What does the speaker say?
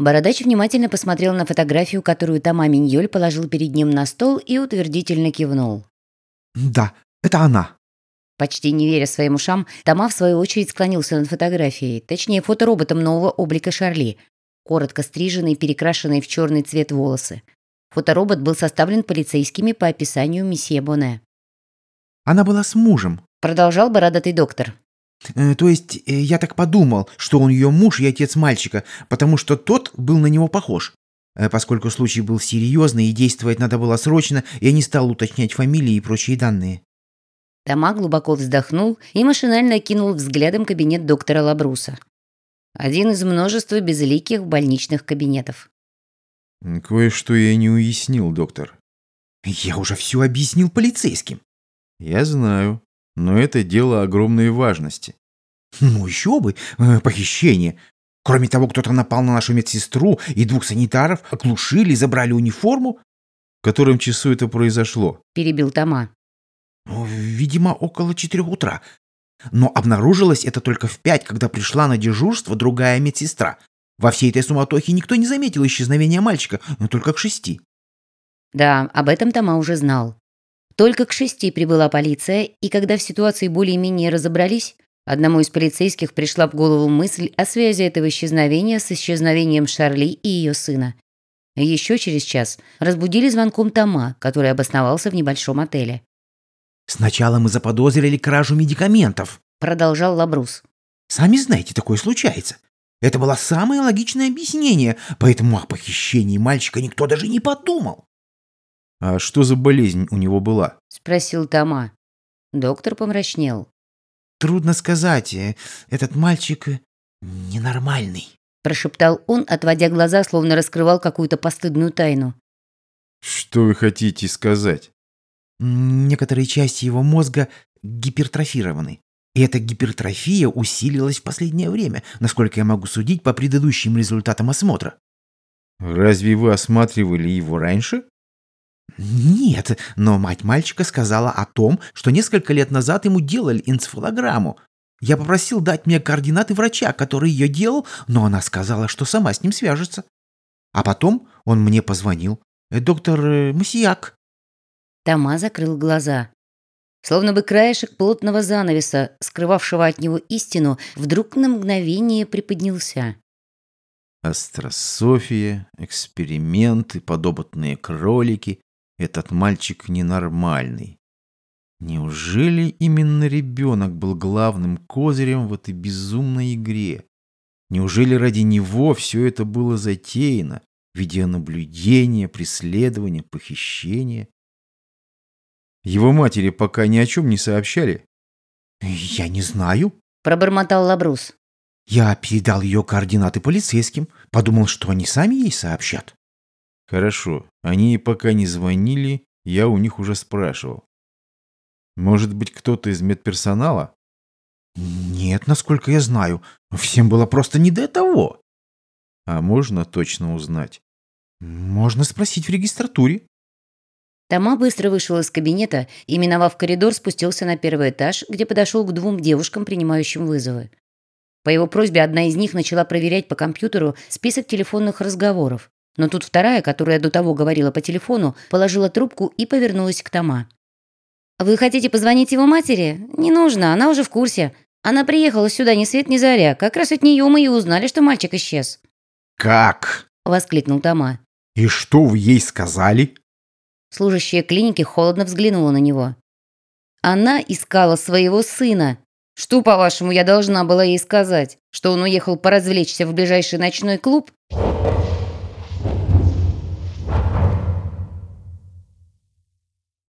Бородач внимательно посмотрел на фотографию, которую Тома Миньоль положил перед ним на стол и утвердительно кивнул. «Да, это она». Почти не веря своим ушам, Тома в свою очередь склонился над фотографией, точнее фотороботом нового облика Шарли. Коротко стриженные, перекрашенные в черный цвет волосы. Фоторобот был составлен полицейскими по описанию месье Боне. «Она была с мужем», — продолжал бородатый доктор. Э, то есть э, я так подумал, что он ее муж и отец мальчика, потому что тот был на него похож. Э, поскольку случай был серьезный и действовать надо было срочно, я не стал уточнять фамилии и прочие данные. Тома глубоко вздохнул и машинально окинул взглядом кабинет доктора Лабруса. Один из множества безликих больничных кабинетов. «Кое-что я не уяснил, доктор». «Я уже все объяснил полицейским». «Я знаю но это дело огромной важности. Ну еще бы, э, похищение. Кроме того, кто-то напал на нашу медсестру и двух санитаров, оглушили, забрали униформу. В котором часу это произошло? Перебил Тома. Видимо, около четырех утра. Но обнаружилось это только в пять, когда пришла на дежурство другая медсестра. Во всей этой суматохе никто не заметил исчезновения мальчика, но только к шести. Да, об этом Тома уже знал. Только к шести прибыла полиция, и когда в ситуации более-менее разобрались, одному из полицейских пришла в голову мысль о связи этого исчезновения с исчезновением Шарли и ее сына. Еще через час разбудили звонком Тома, который обосновался в небольшом отеле. «Сначала мы заподозрили кражу медикаментов», — продолжал Лабрус. «Сами знаете, такое случается. Это было самое логичное объяснение, поэтому о похищении мальчика никто даже не подумал. «А что за болезнь у него была?» – спросил Тома. Доктор помрачнел. «Трудно сказать. Э, этот мальчик э, ненормальный», – прошептал он, отводя глаза, словно раскрывал какую-то постыдную тайну. «Что вы хотите сказать?» «Некоторые части его мозга гипертрофированы. И эта гипертрофия усилилась в последнее время, насколько я могу судить по предыдущим результатам осмотра». «Разве вы осматривали его раньше?» Нет, но мать мальчика сказала о том, что несколько лет назад ему делали энцефалограмму. Я попросил дать мне координаты врача, который ее делал, но она сказала, что сама с ним свяжется. А потом он мне позвонил. Э, доктор э, Масияк. Тома закрыл глаза. Словно бы краешек плотного занавеса, скрывавшего от него истину, вдруг на мгновение приподнялся. Астрософия, эксперименты, подопытные кролики, этот мальчик ненормальный. Неужели именно ребенок был главным козырем в этой безумной игре? Неужели ради него все это было затеяно? Видеонаблюдение, преследование, похищение? Его матери пока ни о чем не сообщали? «Я не знаю», — пробормотал Лабрус. «Я передал ее координаты полицейским. Подумал, что они сами ей сообщат». Хорошо, они пока не звонили, я у них уже спрашивал. Может быть, кто-то из медперсонала? Нет, насколько я знаю. Всем было просто не до того. А можно точно узнать? Можно спросить в регистратуре. Тома быстро вышел из кабинета и, миновав коридор, спустился на первый этаж, где подошел к двум девушкам, принимающим вызовы. По его просьбе одна из них начала проверять по компьютеру список телефонных разговоров. Но тут вторая, которая до того говорила по телефону, положила трубку и повернулась к Тома. «Вы хотите позвонить его матери? Не нужно, она уже в курсе. Она приехала сюда ни свет ни заря. Как раз от нее мы и узнали, что мальчик исчез». «Как?» – воскликнул Тома. «И что вы ей сказали?» Служащая клиники холодно взглянула на него. «Она искала своего сына. Что, по-вашему, я должна была ей сказать? Что он уехал поразвлечься в ближайший ночной клуб?»